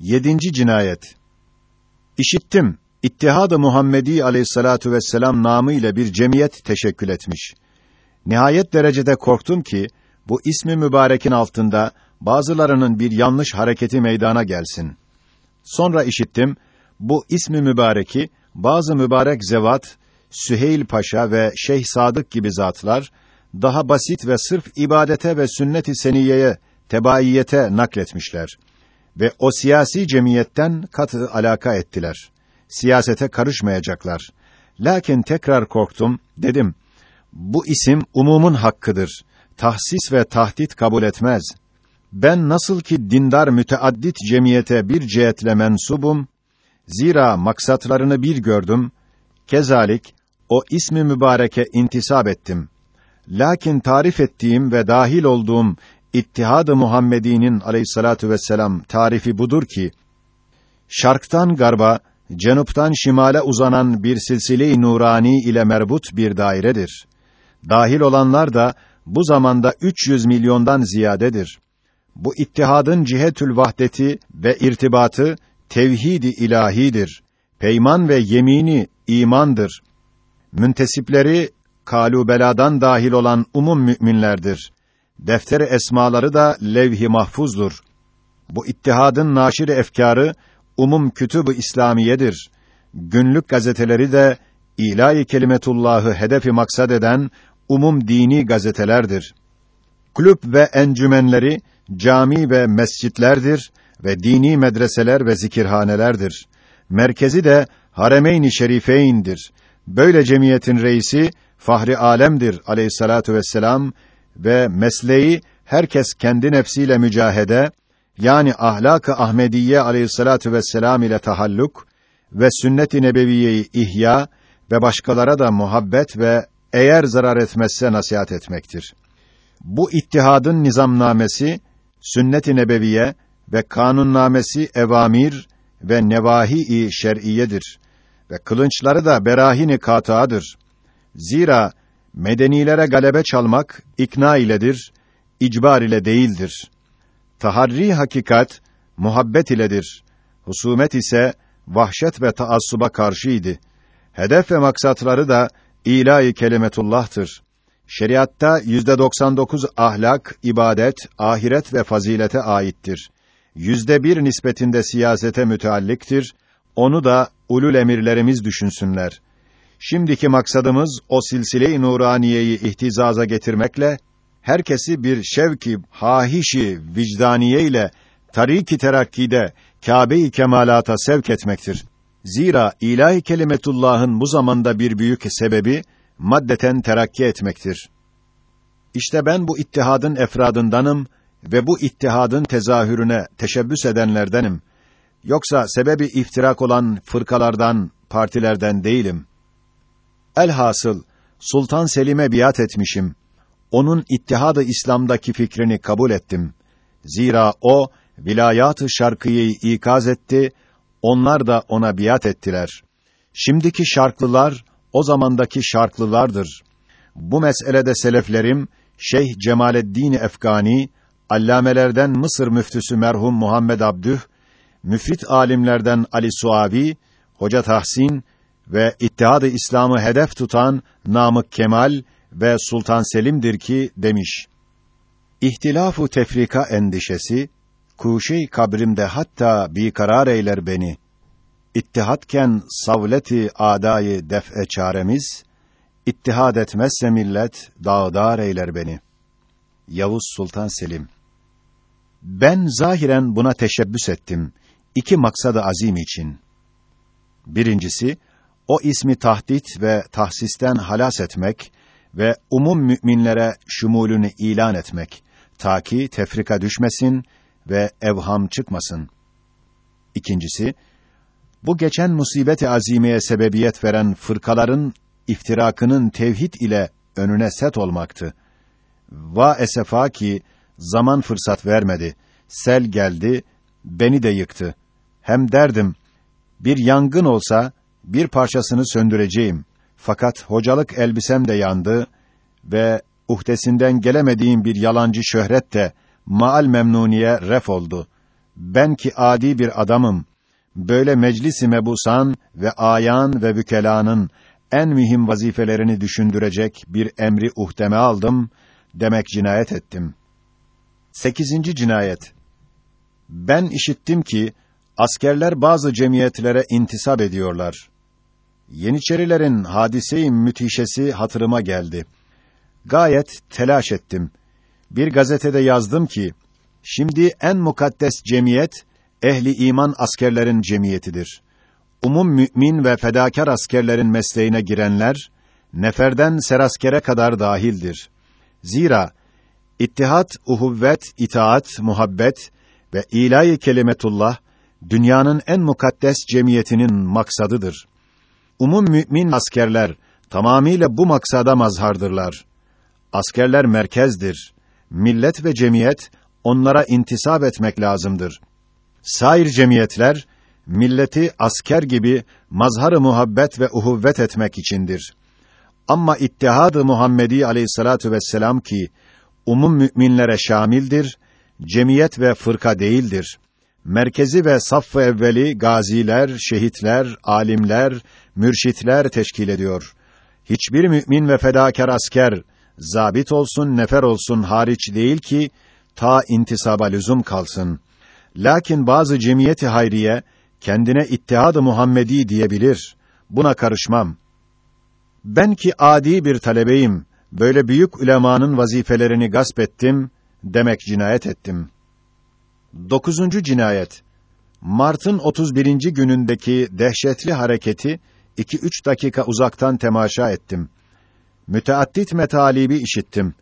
Yedinci cinayet. İşittim. İttihad-ı Muhammedi aleyhissalatu vesselam namı ile bir cemiyet teşekkül etmiş. Nihayet derecede korktum ki bu ismi mübarekin altında bazılarının bir yanlış hareketi meydana gelsin. Sonra işittim bu ismi mübareki bazı mübarek zevat Süheyl Paşa ve Şeyh Sadık gibi zatlar daha basit ve sırf ibadete ve sünnet-i seniyeye tebaiyete nakletmişler ve o siyasi cemiyetten katı alaka ettiler. Siyasete karışmayacaklar. Lakin tekrar korktum, dedim, bu isim umumun hakkıdır. Tahsis ve tahdit kabul etmez. Ben nasıl ki dindar müteaddit cemiyete bir cihetle mensubum, zira maksatlarını bir gördüm, kezalik o ismi mübareke intisap ettim. Lakin tarif ettiğim ve dahil olduğum İttihad-ı Muhammedi'nin aleyhissalatu vesselam tarifi budur ki şarktan garba, cenuptan şimale uzanan bir silsile-i nurani ile merbut bir dairedir. Dahil olanlar da bu zamanda 300 milyondan ziyadedir. Bu ittihadın cihetül vahdeti ve irtibatı tevhid-i ilahidir. Peyman ve yemini imandır. Müntesipleri kalubeladan dahil olan umum müminlerdir. Defteri esmaları da levh-i mahfuzdur. Bu ittihadın naşir efkarı umum kütüb-ü İslamiyedir. Günlük gazeteleri de ilahi kelimetullahı hedefi maksad eden umum dini gazetelerdir. Kulüp ve encümenleri cami ve mescitlerdir ve dini medreseler ve zikirhanelerdir. Merkezi de Haremeyn-i Şerifeyn'dir. Böyle cemiyetin reisi Fahri Alem'dir aleyhissalatu vesselam ve mesleği herkes kendi nefsiyle mücahede yani ahlak-ı Ahmediye aleyhissalatu vesselam ile tahalluk ve sünnet-i nebeviyeyi ihya ve başkalara da muhabbet ve eğer zarar etmezse nasihat etmektir. Bu ittihadın nizamnamesi sünnet-i nebeviye ve kanunnamesi evamir ve nevahi-i şer'iyedir ve kılınçları da berahini kataadır. Zira medenilere galebe çalmak ikna iledir, icbar ile değildir. Taharri hakikat muhabbet iledir. Husumet ise vahşet ve taassuba karşıydı. Hedef ve maksatları da ilahi kelimetullah'tır. Şeriatta yüzde 99 ahlak, ibadet, ahiret ve fazilete aittir. Yüzde bir nispetinde siyasete mütealliktir. Onu da ulul emirlerimiz düşünsünler. Şimdiki maksadımız o silsile-i nuraniyeyi ihtizaza getirmekle herkesi bir şevki hahişi vicdaniye ile tariki terakkide Kâbe-i kemalata sevk etmektir. Zira ilahi kelimetullah'ın bu zamanda bir büyük sebebi maddeten terakki etmektir. İşte ben bu ittihadın efradındanım ve bu ittihadın tezahürüne teşebbüs edenlerdenim. Yoksa sebebi iftirak olan fırkalardan, partilerden değilim. Elhasıl Sultan Selim'e biat etmişim. Onun ittihadı İslam'daki fikrini kabul ettim. Zira o vilayat-ı şarkıyı ikaz etti, onlar da ona biat ettiler. Şimdiki şarklılar o zamandaki şarklılardır. Bu meselede seleflerim Şeyh Cemaleddin Efgani, allamelerden Mısır müftüsü merhum Muhammed Abdüh, müfrit alimlerden Ali Suavi, Hoca Tahsin ve İttihad-ı İslam'ı hedef tutan Namık Kemal ve Sultan Selim'dir ki demiş. İhtilafu tefrika endişesi kuşey kabrimde hatta bir karar eyler beni. İttihatken savleti adayı def'e çaremiz İttihad etmezse millet dağdar eyler beni. Yavuz Sultan Selim Ben zahiren buna teşebbüs ettim. İki maksadı azim için. Birincisi, o ismi tahdit ve tahsisten halas etmek ve umum müminlere şumulünü ilan etmek, ta ki tefrika düşmesin ve evham çıkmasın. İkincisi, bu geçen musibet-i azimeye sebebiyet veren fırkaların iftirakının tevhid ile önüne set olmaktı. Va esefa ki zaman fırsat vermedi. Sel geldi, beni de yıktı. Hem derdim, bir yangın olsa bir parçasını söndüreceğim. Fakat hocalık elbisem de yandı ve uhdesinden gelemediğim bir yalancı şöhret de maal memnuniye ref oldu. ben ki adi bir adamım, böyle meclis-i mebusan ve ayan ve bükelanın en mühim vazifelerini düşündürecek bir emri uhdeme aldım, demek cinayet ettim. Sekizinci cinayet. Ben işittim ki, askerler bazı cemiyetlere intisap ediyorlar. Yeniçerilerin hadise-i müthişesi hatırıma geldi. Gayet telaş ettim. Bir gazetede yazdım ki, şimdi en mukaddes cemiyet, ehli iman askerlerin cemiyetidir. Umum mümin ve fedakar askerlerin mesleğine girenler, neferden seraskere kadar dahildir. Zira, ittihat, uhuvvet, itaat, muhabbet ve ilahi kelimetullah, dünyanın en mukaddes cemiyetinin maksadıdır. Umum mümin askerler, tamamiyle bu maksada mazhardırlar. Askerler merkezdir. Millet ve cemiyet, onlara intisap etmek lazımdır. Sair cemiyetler, milleti asker gibi mazhar-ı muhabbet ve uhuvvet etmek içindir. Ama ittihad-ı Muhammedi aleyhissalatu vesselam ki umum müminlere şamildir, cemiyet ve fırka değildir. Merkezi ve saff-ı evveli gaziler, şehitler, alimler, mürşitler teşkil ediyor. Hiçbir mümin ve fedakar asker zabit olsun, nefer olsun hariç değil ki ta intisaba lüzum kalsın. Lakin bazı cemiyeti hayriye kendine ittihad-ı Muhammedi diyebilir. Buna karışmam. Ben ki adi bir talebeyim, böyle büyük ulemanın vazifelerini gasp ettim, demek cinayet ettim. Dokuzuncu cinayet. Mart'ın 31. günündeki dehşetli hareketi iki üç dakika uzaktan temaşa ettim. Müteaddit metalibi işittim.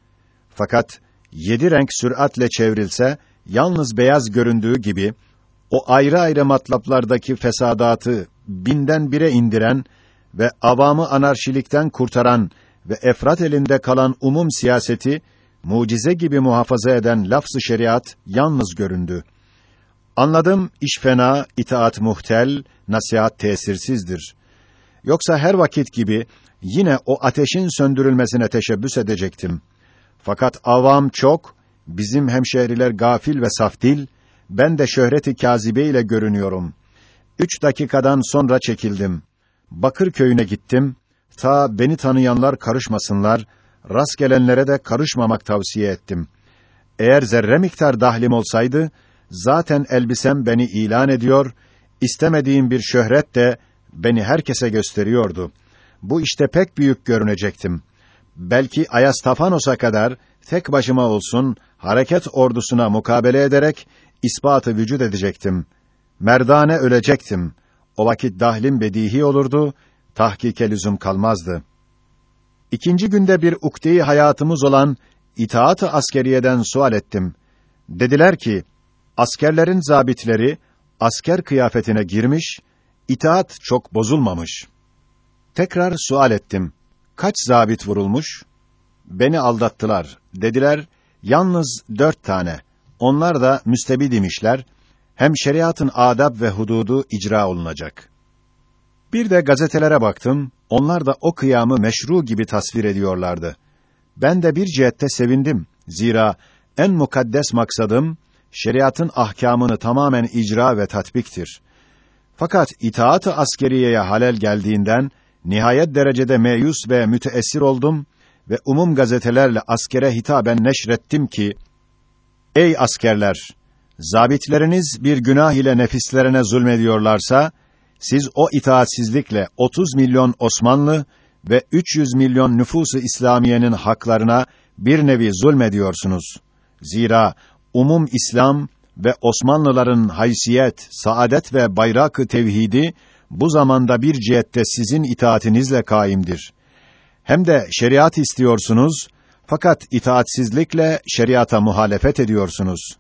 Fakat yedi renk süratle çevrilse, yalnız beyaz göründüğü gibi, o ayrı ayrı matlaplardaki fesadatı binden bire indiren ve avamı anarşilikten kurtaran ve efrat elinde kalan umum siyaseti mucize gibi muhafaza eden lafz-ı şeriat yalnız göründü. Anladım iş fena, itaat muhtel, nasihat tesirsizdir. Yoksa her vakit gibi yine o ateşin söndürülmesine teşebbüs edecektim. Fakat avam çok, bizim hemşehriler gafil ve safdil, ben de şöhreti kâzibe ile görünüyorum. Üç dakikadan sonra çekildim. Bakır köyüne gittim. Ta beni tanıyanlar karışmasınlar, rast gelenlere de karışmamak tavsiye ettim. Eğer zerre miktar dahlim olsaydı, zaten elbisem beni ilan ediyor, istemediğim bir şöhret de beni herkese gösteriyordu. Bu işte pek büyük görünecektim. Belki Ayastafanos'a kadar tek başıma olsun hareket ordusuna mukabele ederek ispatı vücut edecektim. Merdane ölecektim. O vakit dahlim bedihi olurdu, tahkike lüzum kalmazdı. İkinci günde bir ukde hayatımız olan itaat-ı askeriyeden sual ettim. Dediler ki, askerlerin zabitleri asker kıyafetine girmiş, itaat çok bozulmamış. Tekrar sual ettim. Kaç zabit vurulmuş? Beni aldattılar. Dediler, yalnız dört tane. Onlar da müstebid imişler. Hem şeriatın adab ve hududu icra olunacak. Bir de gazetelere baktım. Onlar da o kıyamı meşru gibi tasvir ediyorlardı. Ben de bir cihette sevindim. Zira en mukaddes maksadım şeriatın ahkamını tamamen icra ve tatbiktir. Fakat itaat-ı askeriyeye halel geldiğinden nihayet derecede meyus ve müteessir oldum ve umum gazetelerle askere hitaben neşrettim ki Ey askerler zabitleriniz bir günah ile nefislerine zulmediyorlarsa siz o itaatsizlikle 30 milyon Osmanlı ve 300 milyon nüfusu İslamiyenin haklarına bir nevi zulmediyorsunuz. Zira umum İslam ve Osmanlıların haysiyet, saadet ve bayrak-ı tevhidi bu zamanda bir cihette sizin itaatinizle kaimdir. Hem de şeriat istiyorsunuz fakat itaatsizlikle şeriata muhalefet ediyorsunuz.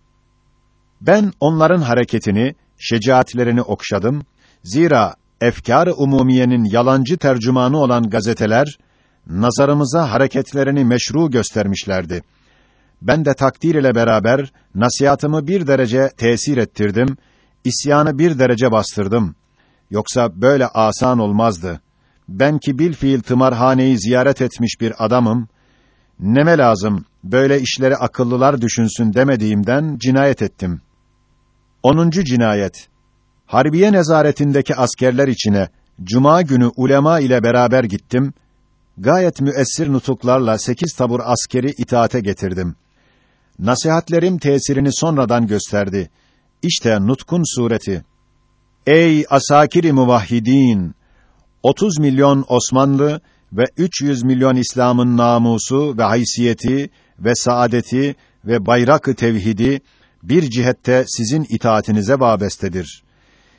Ben onların hareketini, şecaatlerini okşadım. Zira efkâr-ı umumiyenin yalancı tercümanı olan gazeteler nazarımıza hareketlerini meşru göstermişlerdi. Ben de takdir ile beraber nasihatımı bir derece tesir ettirdim, isyanı bir derece bastırdım. Yoksa böyle asan olmazdı. Ben ki bil fiil tımarhaneyi ziyaret etmiş bir adamım, neme lazım, böyle işleri akıllılar düşünsün demediğimden cinayet ettim. 10. cinayet. Harbiye nezaretindeki askerler içine cuma günü ulema ile beraber gittim. Gayet müessir nutuklarla sekiz tabur askeri itaate getirdim. Nasihatlerim tesirini sonradan gösterdi. İşte nutkun sureti. Ey asakiri muvahhidin! 30 milyon Osmanlı ve 300 milyon İslam'ın namusu ve haysiyeti ve saadeti ve bayrak-ı tevhidi bir cihette sizin itaatinize vabestedir.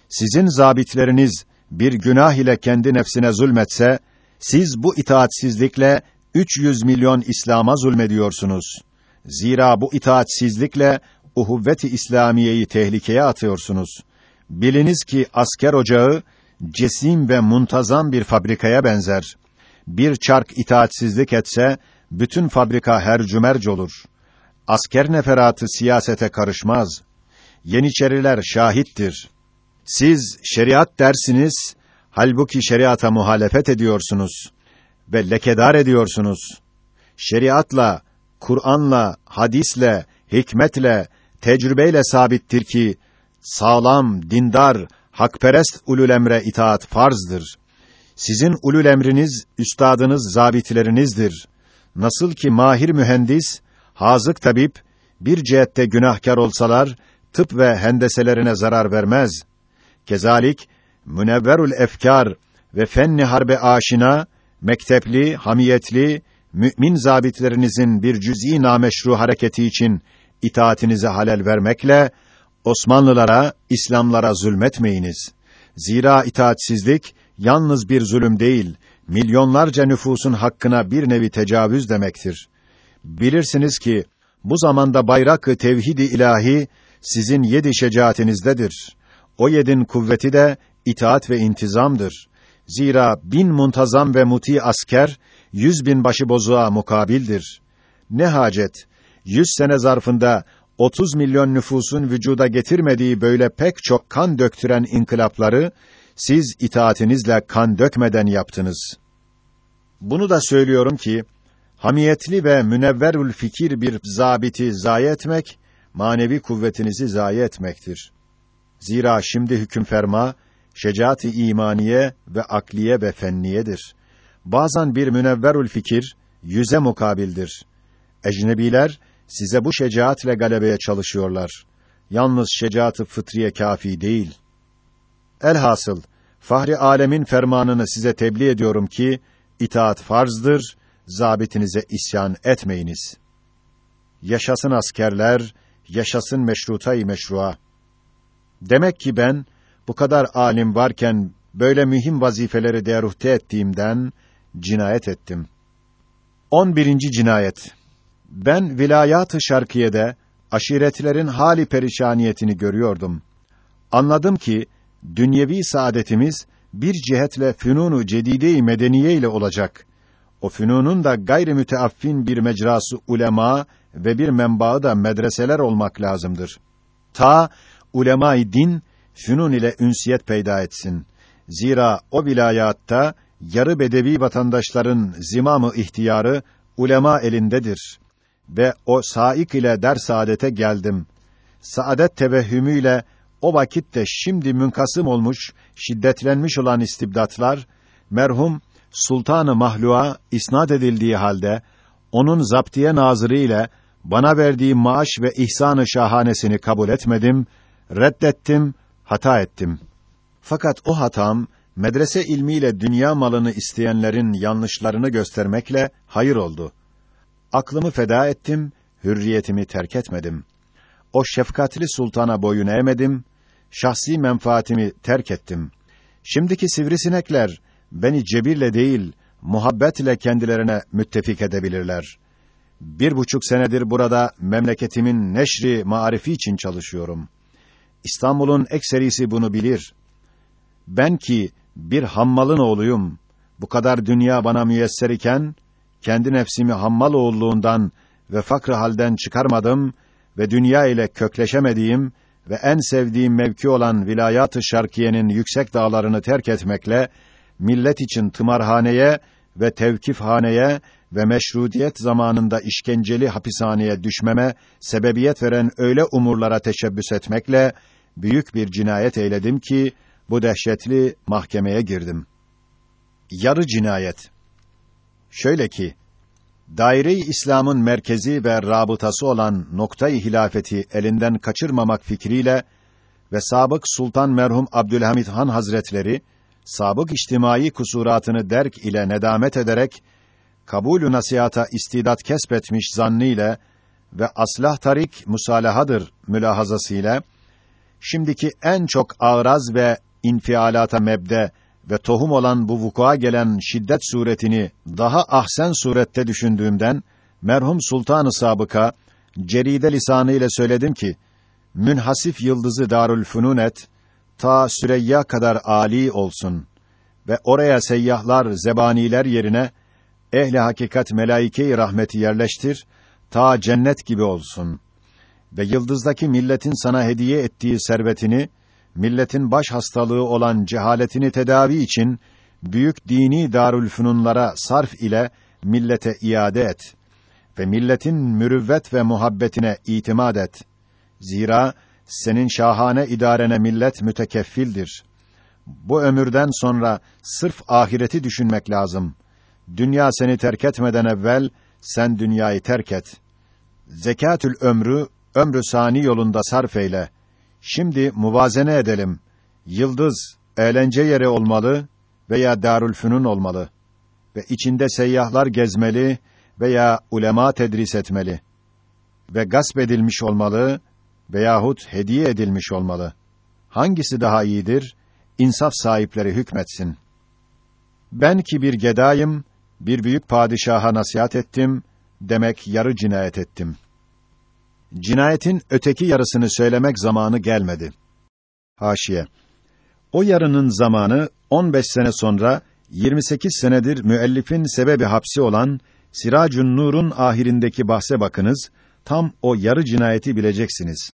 Sizin zabitleriniz bir günah ile kendi nefsine zulmetse, siz bu itaatsizlikle 300 milyon İslam'a zulmediyorsunuz. Zira bu itaatsizlikle uhuvvet-i İslamiyeyi tehlikeye atıyorsunuz. Biliniz ki asker ocağı cesim ve muntazam bir fabrikaya benzer. Bir çark itaatsizlik etse bütün fabrika hercümerc olur. Asker neferatı siyasete karışmaz. Yeniçeriler şahittir. Siz şeriat dersiniz, halbuki şeriata muhalefet ediyorsunuz ve lekedar ediyorsunuz. Şeriatla, Kur'an'la, hadisle, hikmetle, tecrübeyle sabittir ki sağlam, dindar, hakperest ulul emre itaat farzdır. Sizin ulul emriniz üstadınız zabitlerinizdir. Nasıl ki mahir mühendis, hazık tabip bir cihette günahkar olsalar tıp ve hendeselerine zarar vermez. Kezalik münevverul efkar ve fenni harbe aşina, mektepli, hamiyetli, mümin zabitlerinizin bir cüz'i nameşru hareketi için itaatinize halel vermekle Osmanlılara, İslamlara zulmetmeyiniz. Zira itaatsizlik yalnız bir zulüm değil, milyonlarca nüfusun hakkına bir nevi tecavüz demektir. Bilirsiniz ki bu zamanda bayrak-ı tevhid-i ilahi sizin yedi şecaatinizdedir. O yedin kuvveti de itaat ve intizamdır. Zira bin muntazam ve muti asker yüz bin başıbozuğa mukabildir. Ne hacet? Yüz sene zarfında 30 milyon nüfusun vücuda getirmediği böyle pek çok kan döktüren inkılapları siz itaatinizle kan dökmeden yaptınız. Bunu da söylüyorum ki hamiyetli ve münevverül fikir bir zabiti zayi etmek manevi kuvvetinizi zayi etmektir. Zira şimdi hüküm ferma şecaat-i imaniye ve akliye ve fenniyedir. Bazen bir münevverül fikir yüze mukabildir. Ecnebiler size bu şecaatle galebeye çalışıyorlar. Yalnız şecaat-ı fıtriye kafi değil. Elhasıl Fahri alemin fermanını size tebliğ ediyorum ki itaat farzdır, zabitinize isyan etmeyiniz. Yaşasın askerler, yaşasın meşrutayı meşrua. Demek ki ben bu kadar alim varken böyle mühim vazifeleri deruhte ettiğimden cinayet ettim. 11. cinayet. Ben vilayat-ı şarkiyede aşiretlerin hali perişaniyetini görüyordum. Anladım ki dünyevi saadetimiz bir cihetle fünunu cedide-i medeniye ile olacak. O fünunun da gayri müteaffin bir mecrası ulema ve bir menbaı da medreseler olmak lazımdır. Ta ulema-i din fünun ile ünsiyet peyda etsin. Zira o vilayatta yarı bedevi vatandaşların zimamı ihtiyarı ulema elindedir ve o saik ile der saadete geldim. Saadet tevehhümüyle o vakitte şimdi münkasım olmuş, şiddetlenmiş olan istibdatlar merhum Sultanı Mahlu'a isnat edildiği halde onun zaptiye nazırı ile bana verdiği maaş ve ihsanı şahanesini kabul etmedim, reddettim, hata ettim. Fakat o hatam medrese ilmiyle dünya malını isteyenlerin yanlışlarını göstermekle hayır oldu. Aklımı feda ettim, hürriyetimi terk etmedim. O şefkatli sultana boyun eğmedim, şahsi menfaatimi terk ettim. Şimdiki sivrisinekler beni cebirle değil, muhabbetle kendilerine müttefik edebilirler. Bir buçuk senedir burada memleketimin neşri marifi için çalışıyorum. İstanbul'un ekserisi bunu bilir. Ben ki bir hammalın oğluyum. Bu kadar dünya bana müyesser iken, kendi nefsimi hammal oğulluğundan ve fakr halden çıkarmadım ve dünya ile kökleşemediğim ve en sevdiğim mevki olan vilayat-ı şarkiyenin yüksek dağlarını terk etmekle millet için tımarhaneye ve tevkifhaneye ve meşrutiyet zamanında işkenceli hapishaneye düşmeme sebebiyet veren öyle umurlara teşebbüs etmekle büyük bir cinayet eyledim ki bu dehşetli mahkemeye girdim. Yarı cinayet. Şöyle ki daire-i İslam'ın merkezi ve rabıtası olan noktayı hilafeti elinden kaçırmamak fikriyle ve sabık Sultan merhum Abdülhamid Han Hazretleri sabık içtimai kusuratını derk ile nedamet ederek kabulü nasihata istidat kesbetmiş zannıyla ve aslah tarik musalahadır mülahazasıyla şimdiki en çok ağraz ve infialata mebde ve tohum olan bu vukua gelen şiddet suretini daha ahsen surette düşündüğümden merhum Sultan-ı Sabıka ceride lisanı ile söyledim ki münhasif yıldızı Darül Fünun et ta Süreyya kadar âli olsun ve oraya seyyahlar zebaniler yerine ehli hakikat melaike-i rahmeti yerleştir ta cennet gibi olsun ve yıldızdaki milletin sana hediye ettiği servetini milletin baş hastalığı olan cehaletini tedavi için büyük dini darülfünunlara sarf ile millete iade et ve milletin mürüvvet ve muhabbetine itimat et. Zira senin şahane idarene millet mütekeffildir. Bu ömürden sonra sırf ahireti düşünmek lazım. Dünya seni terk etmeden evvel sen dünyayı terk et. Zekatül ömrü ömrü sani yolunda sarf eyle. Şimdi muvazene edelim. Yıldız eğlence yeri olmalı veya Darülfünun olmalı ve içinde seyyahlar gezmeli veya ulema tedris etmeli ve gasp edilmiş olmalı veyahut hediye edilmiş olmalı. Hangisi daha iyidir? İnsaf sahipleri hükmetsin. Ben ki bir gedayım, bir büyük padişaha nasihat ettim, demek yarı cinayet ettim. Cinayetin öteki yarısını söylemek zamanı gelmedi. Haşiye. O yarının zamanı 15 sene sonra 28 senedir müellifin sebebi hapsi olan Siracun Nur'un ahirindeki bahse bakınız, tam o yarı cinayeti bileceksiniz.